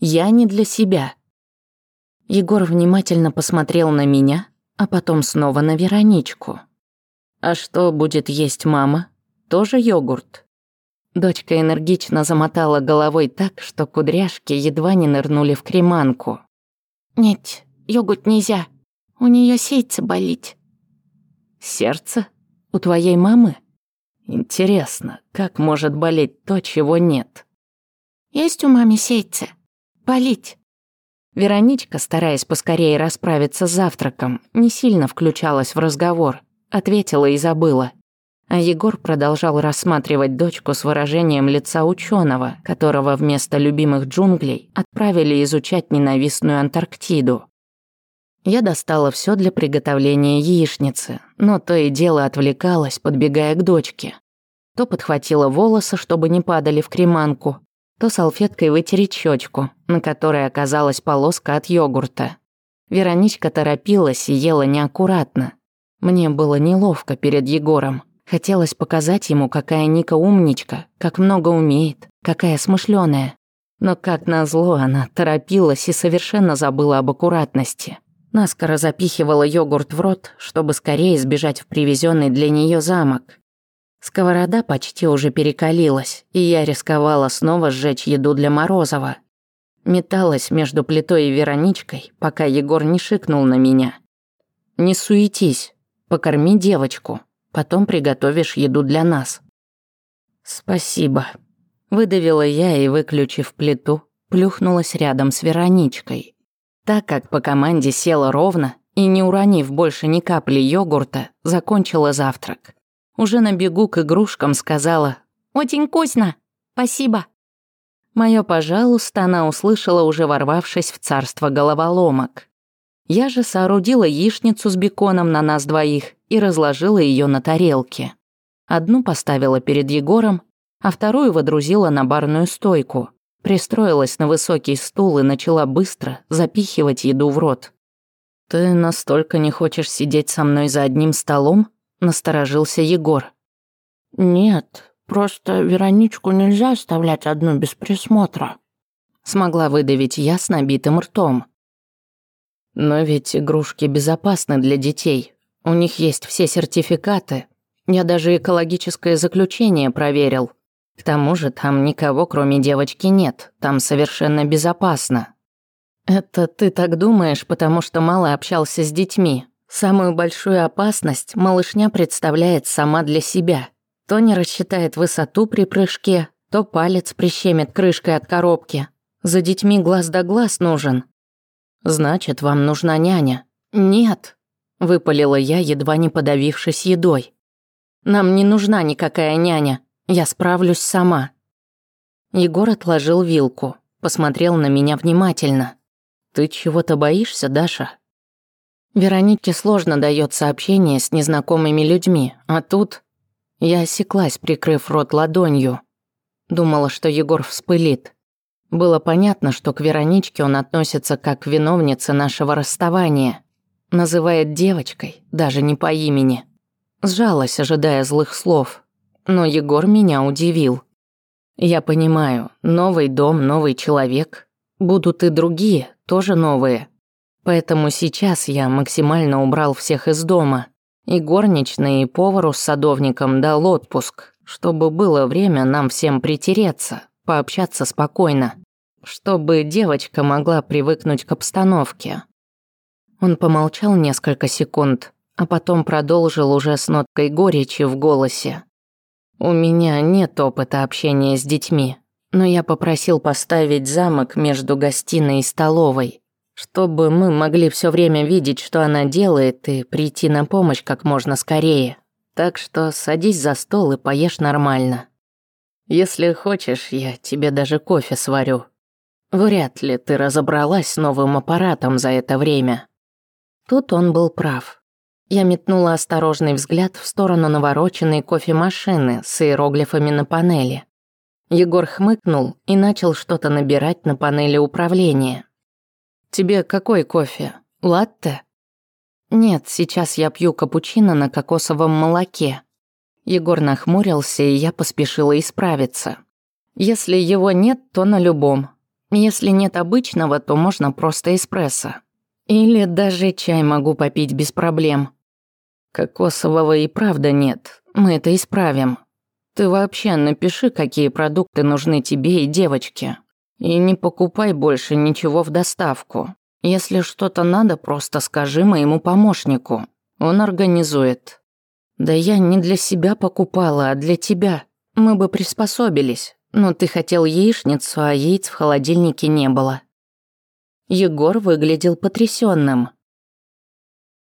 Я не для себя. Егор внимательно посмотрел на меня, а потом снова на Вероничку. А что будет есть мама? Тоже йогурт? Дочка энергично замотала головой так, что кудряшки едва не нырнули в креманку. Нет, йогурт нельзя. У нее сердце болит. Сердце? У твоей мамы? Интересно, как может болеть то, чего нет? Есть у мамы сердце? Полить!» Вероничка, стараясь поскорее расправиться с завтраком, не сильно включалась в разговор, ответила и забыла. А Егор продолжал рассматривать дочку с выражением лица ученого, которого вместо любимых джунглей отправили изучать ненавистную Антарктиду. Я достала все для приготовления яичницы, но то и дело отвлекалась, подбегая к дочке. То подхватила волосы, чтобы не падали в креманку, то салфеткой вытереть щечку, на которой оказалась полоска от йогурта. Вероничка торопилась и ела неаккуратно. Мне было неловко перед Егором. Хотелось показать ему, какая Ника умничка, как много умеет, какая смышленая. Но, как назло, она торопилась и совершенно забыла об аккуратности. Наскоро запихивала йогурт в рот, чтобы скорее сбежать в привезенный для нее замок. Сковорода почти уже перекалилась, и я рисковала снова сжечь еду для Морозова. Металась между плитой и Вероничкой, пока Егор не шикнул на меня. «Не суетись, покорми девочку, потом приготовишь еду для нас». «Спасибо», – выдавила я и, выключив плиту, плюхнулась рядом с Вероничкой. Так как по команде села ровно и, не уронив больше ни капли йогурта, закончила завтрак. Уже на бегу к игрушкам сказала «Очень вкусно! Спасибо!» Моё «пожалуйста» она услышала, уже ворвавшись в царство головоломок. Я же соорудила яичницу с беконом на нас двоих и разложила её на тарелке. Одну поставила перед Егором, а вторую водрузила на барную стойку. Пристроилась на высокий стул и начала быстро запихивать еду в рот. «Ты настолько не хочешь сидеть со мной за одним столом?» насторожился Егор. «Нет, просто Вероничку нельзя оставлять одну без присмотра», смогла выдавить я с набитым ртом. «Но ведь игрушки безопасны для детей. У них есть все сертификаты. Я даже экологическое заключение проверил. К тому же там никого, кроме девочки, нет. Там совершенно безопасно». «Это ты так думаешь, потому что мало общался с детьми. Самую большую опасность малышня представляет сама для себя. То не рассчитает высоту при прыжке, то палец прищемит крышкой от коробки. За детьми глаз да глаз нужен. Значит, вам нужна няня. Нет, выпалила я, едва не подавившись едой. Нам не нужна никакая няня. Я справлюсь сама. Егор отложил вилку, посмотрел на меня внимательно. Ты чего-то боишься, Даша? Веронике сложно дается общение с незнакомыми людьми, а тут... Я осеклась, прикрыв рот ладонью. Думала, что Егор вспылит. Было понятно, что к Вероничке он относится как к виновнице нашего расставания. Называет девочкой, даже не по имени. Сжалась, ожидая злых слов. Но Егор меня удивил. Я понимаю, новый дом, новый человек. Будут и другие, тоже новые. Поэтому сейчас я максимально убрал всех из дома. И горничные и повару с садовником дал отпуск, чтобы было время нам всем притереться, пообщаться спокойно, чтобы девочка могла привыкнуть к обстановке. Он помолчал несколько секунд, а потом продолжил уже с ноткой горечи в голосе. «У меня нет опыта общения с детьми, но я попросил поставить замок между гостиной и столовой, чтобы мы могли все время видеть, что она делает, и прийти на помощь как можно скорее. Так что садись за стол и поешь нормально. Если хочешь, я тебе даже кофе сварю. Вряд ли ты разобралась с новым аппаратом за это время. Тут он был прав. Я метнула осторожный взгляд в сторону навороченной кофемашины с иероглифами на панели. Егор хмыкнул и начал что-то набирать на панели управления. «Тебе какой кофе? Латте?» «Нет, сейчас я пью капучино на кокосовом молоке». Егор нахмурился, и я поспешила исправиться. «Если его нет, то на любом. Если нет обычного, то можно просто эспрессо. Или даже чай могу попить без проблем». «Кокосового и правда нет. Мы это исправим. Ты вообще напиши, какие продукты нужны тебе и девочке». И не покупай больше ничего в доставку. Если что-то надо, просто скажи моему помощнику. Он организует. Да я не для себя покупала, а для тебя. Мы бы приспособились. Но ты хотел яичницу, а яиц в холодильнике не было. Егор выглядел потрясенным.